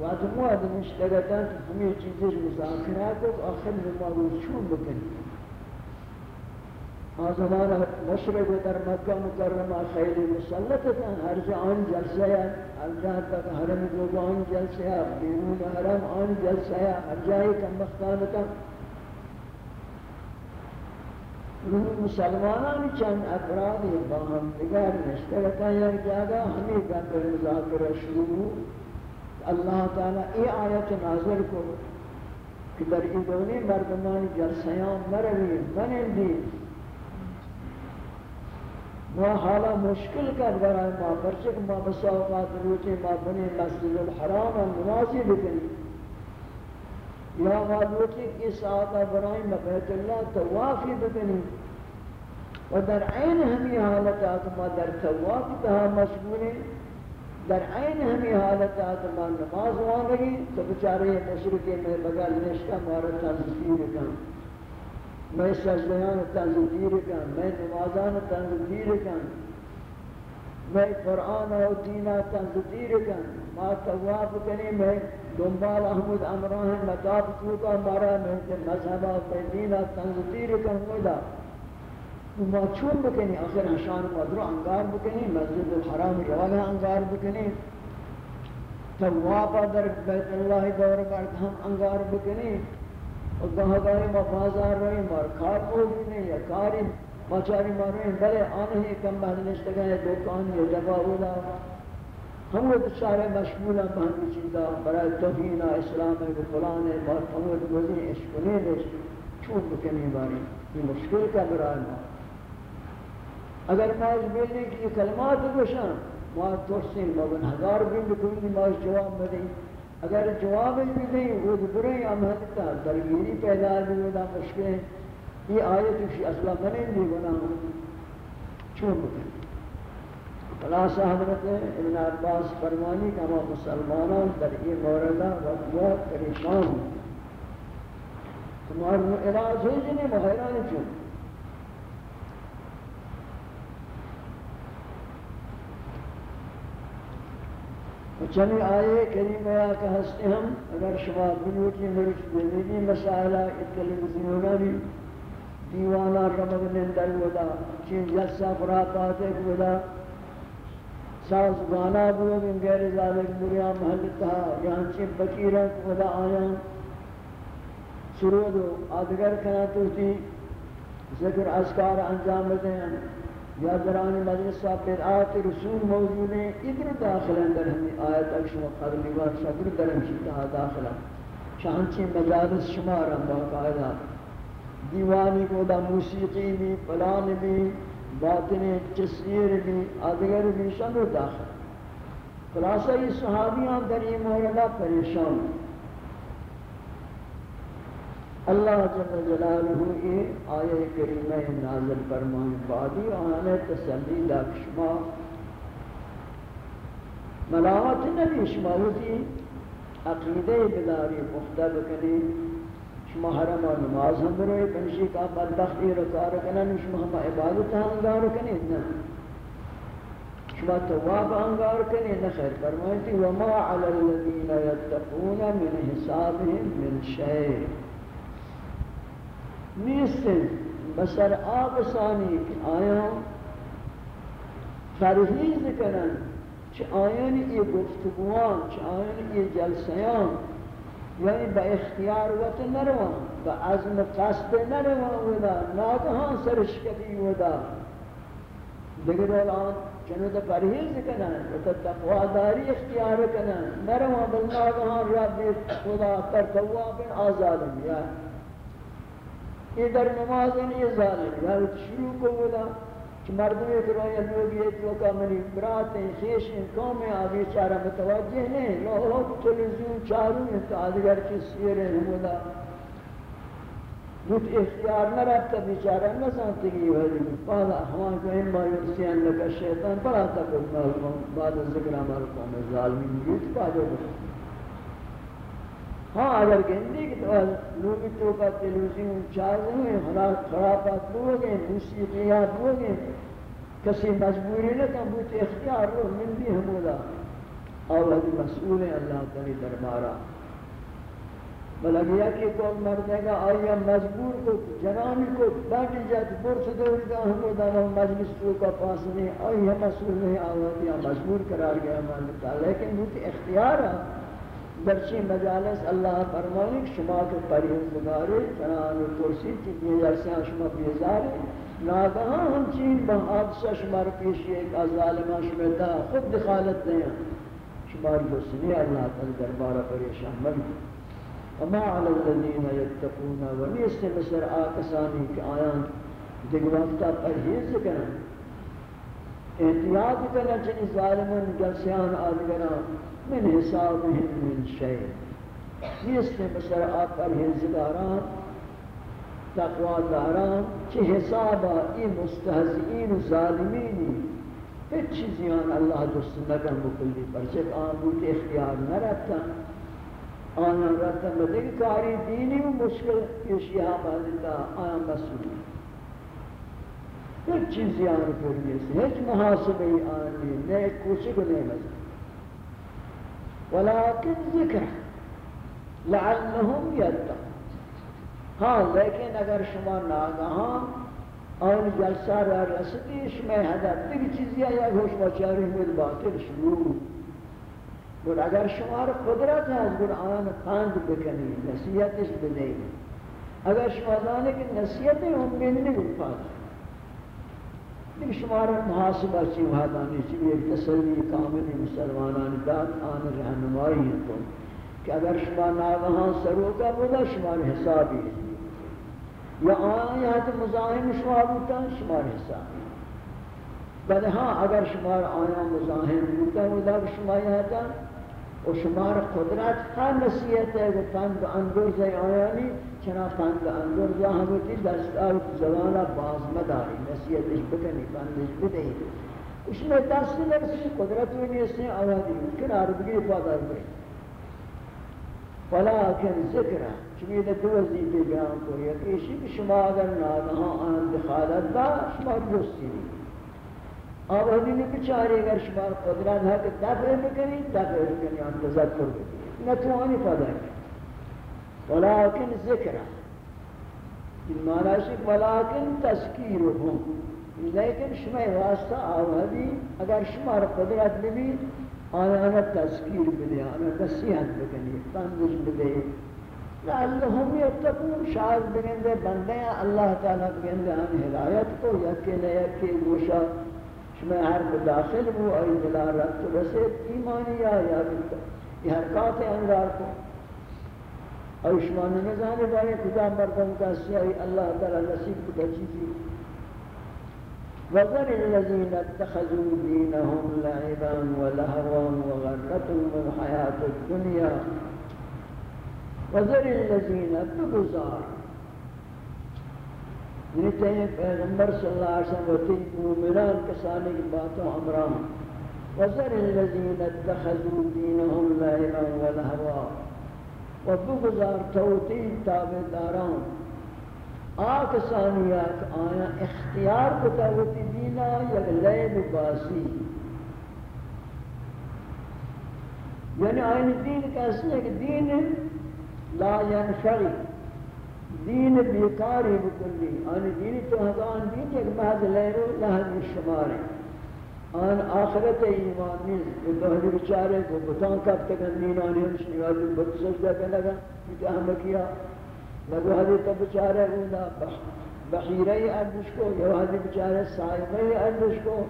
و از ما ادمش دردن تو همه چیزی مذاکره آخر ما رو چون بکن از زمان مشرق در مکه مکرمه خیلی مسلط تن هر جا آن جلسه هر جا تک حرم گوگا آن جلسه بیرون حرم آن جلسه هر جایی کم بختانتن مسلمانان چند افرادی با هم دیگر نشترکن یک یعنی جاگا همی گفت مذاکره شروع اللہ تعالیٰ ای آیت نازل کو کہ در ای دونی مردمان جلسیان مروی منندی. ما حالا مشکل کر برای ما پرچک ما بساوقات روچے، ما بنی مسجد الحرام نمازی بکنی. یا ما روچے اس آقا برای مبیت اللہ توافی بکنی. و در عین ہمی حالت آتا ما در توافی تہا مشغولی در عین ہمی حالت آتا ما نماز وانگی تو بچارے مشرقی میں بگل نشتا مارا تنظیر کن. میں سجدیان تنظیر کن، میں نمازان تنظیر کن. میں قرآن و دینہ تنظیر کن. ما تواب کنی، میں دنبال احمد امران مطاب چوکا مارا میں مذہبہ میں دینہ تنظیر کن مولا ما چون بکنی، آخر حشان مدرو انگار بکنی، مسجد الحرام روالہ انگار بکنی. توابا در بیت اللہ دور کرد ہم انگار بکنی. اور کہاں گئے ما بازار رہے مار کار بھی نہیں یا کاری. مچاری مارے بلے آنے ہی کم بہنشت گئے دکان یہ جگہ اولا. ہم وہ سارے مشمول ہیں بہن چیزا برای توہین اسلام ہے فلان ہے بہت ہم وہ گزی عشق نہیں دے چھوٹ بکنی باری. یہ مشکل کا برای ما. اگر ما اس بیلنے کی کلمات گوشاں ما ترسین ما بن ہزار بین بکنی ما جواب بدیں اگر جواب بھی نہیں وہ برے عمل کا درگیری پیدا بھی ہونا مشکل ہے یہ آیت کی اصلا بنے نہیں گناہ چھوڑ دیں خلاصہ حضرت ابن عباس فرمانی کہ ہم مسلمانوں در یہ موردہ وقت بہت پریشان. ہوں تمہارا علاج ہے جنہیں بحیران چون چمی آئے کریم یا کہ ہستے ہم، اگر شما بلوٹی مرچ زندگی مسائلہ اتلی تلویزیونی دیوانا رمض نندر ودا چین جسا خرافات ایک ودا ساز گانا بو من غیر ذالک مریا محل تہا یہاں چین بکیرت ودا آیا۔ سرود و آدگر کنا تو تھی، ذکر اذکار انجام دیں یا دران مجلس بدعات رسول موجود ہیں، ادھر داخل اندر ہمیں آیت تک شما قرلی بار شکر درم شکتا داخلہ چانچے مجالس شمارا باقاعدہ دیوانی کو دا موسیقی بھی، پلان بھی، باطن چسیر بھی آدگر بھی شمر داخل خلاصہ یہ صحابیاں در یہ محلہ پریشان ہیں۔ اللہ جل جلالہ یہ آیہ کریمہ نازل فرمائیں بعدی آنے تسلی داکشما ملاوت نبی شما ہوتی عقیدہ بداری مختب کنی شما حرم و نماز ہم روئے کنشی کا بدبختی رکار کنن شما ہم عبادت انگار کنی نا شما تواب انگار کنی نخیر فرمائیں تی وما علی الذین یتقون من حسابهم من شیء نیستن بسر آب ثانی کہ آیا فرهیز کنن چه آیان ای گفتگوان چه آیان ای جلسیان یعنی با اختیار وقت نروان با عزم قصد نروان ودا ناگهان سرشکتی ودا. دیگر الان چنو پرهیز کنن و تقواداری اختیار کنن نروان بل ناگهان رب خدا پر تواب آزادم. یا یہ در نماز یہ ظالم۔ یا شروع کو بولا کہ مردم ایک رویا لوگ یہ جو کا منی برات ہیں خیش ہیں قوم ہیں آبی چارہ متوجہ نہیں۔ لوگ تلزیون چاروں ہیں تو آدھگر کی سیر ہیں ہمودا بوت اختیار نہ رکھتا بیچارہ، نہ سانتے گی وحدی پالا ہمان کو اما یرسیان لکا شیطان بلا تکر بعد ذکر ہمارا قوم ظالمین۔ یہ پاجو۔ بکر ہاں اگر گندی کی تو لوگ تو کا تلویزیون چارج ہوئے خرابات لوگ ہیں موسیقیات لوگ ہیں کسی مجبوری نہ کم بوت اختیار رو من بھی ہمودا اولاد مسئول ہیں اللہ تعالی دربارہ۔ بل اگر یکی کول مردے گا، آیا مجبور کو جنانی کو بیٹی جات برس دوری دا ہمودا مجلس تو کا پاس نہیں، آیا مسئول نہیں آوازی، مجبور قرار گیا مالتا لیکن بوت اختیار ہے۔ در چی مجالس اللہ فرمانی کہ شما کے پرہیزگارے چنان و کرسی کی دیجرسیاں شما بیزارے، ناگہاں ہم چین با حادثہ شما رو پیشی ایک ظالمہ شما دا خود دخالت دیں شما رو سنی اللہ تعالی دربارہ پریشان ملی وما علی الذین یتقون و نیست مصر آکسانی کہ آیان دیکھ وقتا پرہیز کرن۔ احتیاط کرنا چنی ظالمن جلسیان آدگران من حسابهم من شيء نیست مثل آپ پرہیزگاران تقوی داران چه حسابا این مستهزئین و ظالمینی هیچ چیزی آن اللہ دوست نکن بکلی پرچک آن بود اختیار نرکتن آن رکتن بدگی کاری دینی و مشکل پیشی ها ہاں بازیتا آن مسئولی هیچ چیزی آن پر نیست هیچ محاسبه آن نیست نه کوچی کو نہیں مزید ولكن ذكر لعلهم يتقون. ها لیکن اگر شما ناگہاں اور جلسہ را رسدیش میں حدر دیگه چیزی یا گوش مچاری میل باطل شروع. گل اگر شما را قدرت هست گل آن پند بکنید نصیحتش بدهید اگر شما دانه که نصیحت هم بینید پاک دیگه شما را محاسبه چی وحدانی یعنی چی؟ تسلی کامل مسلمانان داد آن رہنمائی ہیں تو کہ اگر شما ناوہاں سروگا بودا شما حسابی یا آن یاد مزاحم شما بودا شما حسابی. بله ها اگر شما آیا مزاحم بودا بودا شما یادا او شما قدرت هم نصیحت ہے کہ تنگ انگوز آیانی چنا پند اندر جا ہمتی دستار زوانا باز مداری؟ نصیحتش بکنی پندش بدهی. اس میں دست لرسی قدرت نہیں سے آوازی ممکن عربگی پادر بری؟ ولیکن ذکر چمی ده دو وظیفه بیان کو یک ایشی که شما اگر نادها آن دخالت دا شما درستی نہیں آوازی نے بچاری اگر شما قدرت ہے کہ دفع بکنی دفع بکنی آن تذکر بکنی نتوانی پادر بکنی ولكن ذکر این معنی ہے ولكن تذکیرهم لیکن شما واسطہ آوازی، اگر شما را قدرت بھی آنا آنا تذکیر بدے آنا نصیحت بکنی تندش بدے لعلهم یتقون. شاید بگندے بندے اللہ تعالیٰ بگندے آن ہدایت کو یکی نہ یکی گوشا. شما ہر بداخل ہو ای دلا رت رسید. ایمانی یا یا بلتا یہ حرکات انگار کو. اوشمان نظام بارے خدا مردم کا سیاہی اللہ تعالی نصیب کو چیزی؟ وذر الذين اتخذوا دينهم لعبا ولهوا وغرتهم الحياة الدنيا وذر الذين بگزار نیتے ہیں پیغمبر صلی اللہ علیہ وسلم وطی مومنان کسانے کی باتوں امران وذر الذين اتخذوا دينهم لعبا ولهوا و بگذار توتی تابداران. آکسانیات آیا اختیار بتاوتی دینا یک لیل باسی. یعنی آئین دین کیسے ہے کہ دین لا ینفعی دین بیکاری بکلی. آئین دین تو حقان دین ایک محض لیل و لحظ شمار ہے. آن آخرت ایمان نیز یہ دہلی بچارے کو بتان کب تک اندین آنی ہم شنیوازی بت سجدہ کے لگا. کیونکہ ہم کیا لگو حدیث بچارے گونا بحیرہ اردش کو یہ حدیث بچارے سائمہ اردش کو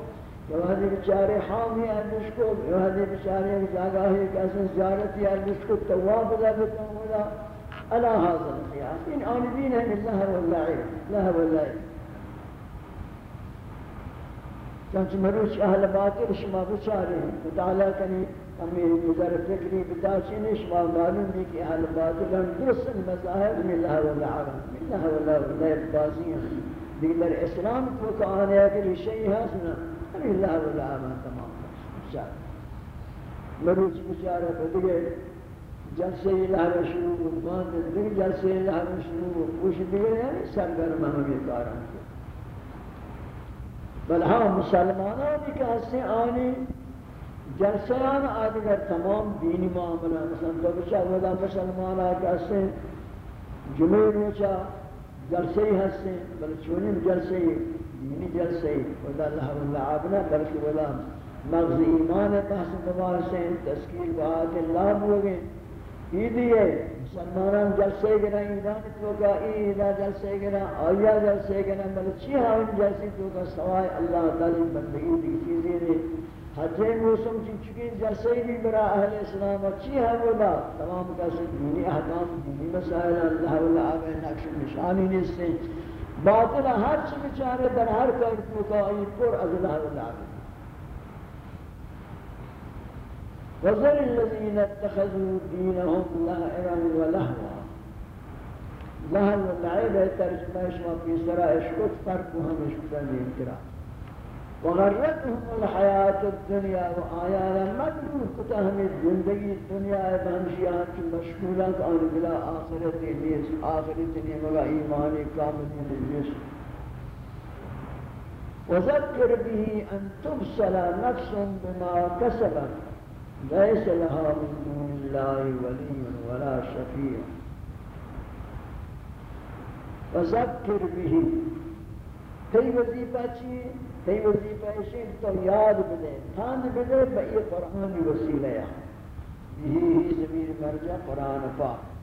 یہ حدیث بچارے حامی اردش کو یہ حدیث بچارے جاگہ ہے کہ اسن زیارتی اردش کو تواب لگتا ہوں الا حاضر. ان آن دین ہے اللہ واللعی اللہ واللعی چونچہ مروچ اہل باطل شما بچارے ہیں۔ مطالعہ کنی ہمیں نظر فکری بتاشین شما معلوم بھی کہ اہل باطل ہم درست مذاہب من اللہ والعالم من اللہ والعالم بازی ہیں۔ دیگر اسلام کو کہانے ہے کہ شیئی ہے سنا من اللہ والعالم تمام بچارے۔ مروچ بچارے کو دیگر جلسے الہ شروع دیگر جلسے الہ شروع کچھ دیگر ہے سرگرم ہمیں کاران بل ہاں مسلمانانی کہ ہستے آنی جلسیان آدھگر تمام دینی معاملہ، مثلا دو بچہ ودا مسلمان آگے ہستے جمعی روچا جلسی ہستے، بل چونیم جلسی دینی جلسی ودا اللہ واللہ آبنا بلکہ ودا مغز ایمان بحث مبارسیں تذکیر بہات اللہ بوگیں ایدی ہے مسلمانان جلسے گنا ایران تو کا ایدا جلسے گنا آیا جلسے گنا بل چی ہاں جلسے تو کا سوائے اللہ تعالی بندگی دی چیزیں نے حج موسم کی چکی جلسے بھی برا اہل اسلام چی ہے بولا تمام کا سے دینی احکام دینی مسائل اللہ ولا اب نقش نشانی نے سے باطل ہر چیز بیچارے در ہر کار تو کا ای پر اللہ ولا وذر الذين اتخذوا دينهم لهوا ولهوا. لهو واللعب ترجمه شما في سرا اشكت فرقهم اشكتن انكرا وغرتهم الحياة الدنيا وآيانا مدبور كتهم الزندگي الدنيا بهمشيان کی مشغولا کان بلا آخرت نیز آخرت نیز مگا ایمان کامل نیز وذكر به أن تبصل نفس بما كسبت ليس لها من دون الله ولي ولا شفيع. وذكر به. کئی وظیفہ چی کئی وظیفہ شیخ تو یاد بدے تھاند بدے بئی قرآن وسیلہ یا یہی زمین مرجع قرآن پاک۔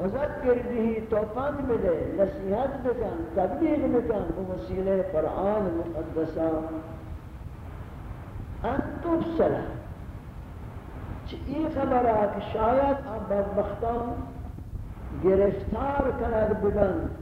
وذکر بھی تو پاند بدے نصیحت بکن تبلیغ بکن وسیلہ قرآن مقدسہ۔ ان تفصلہ این خبر که شاید آن بدبختان گرفتار کند بودند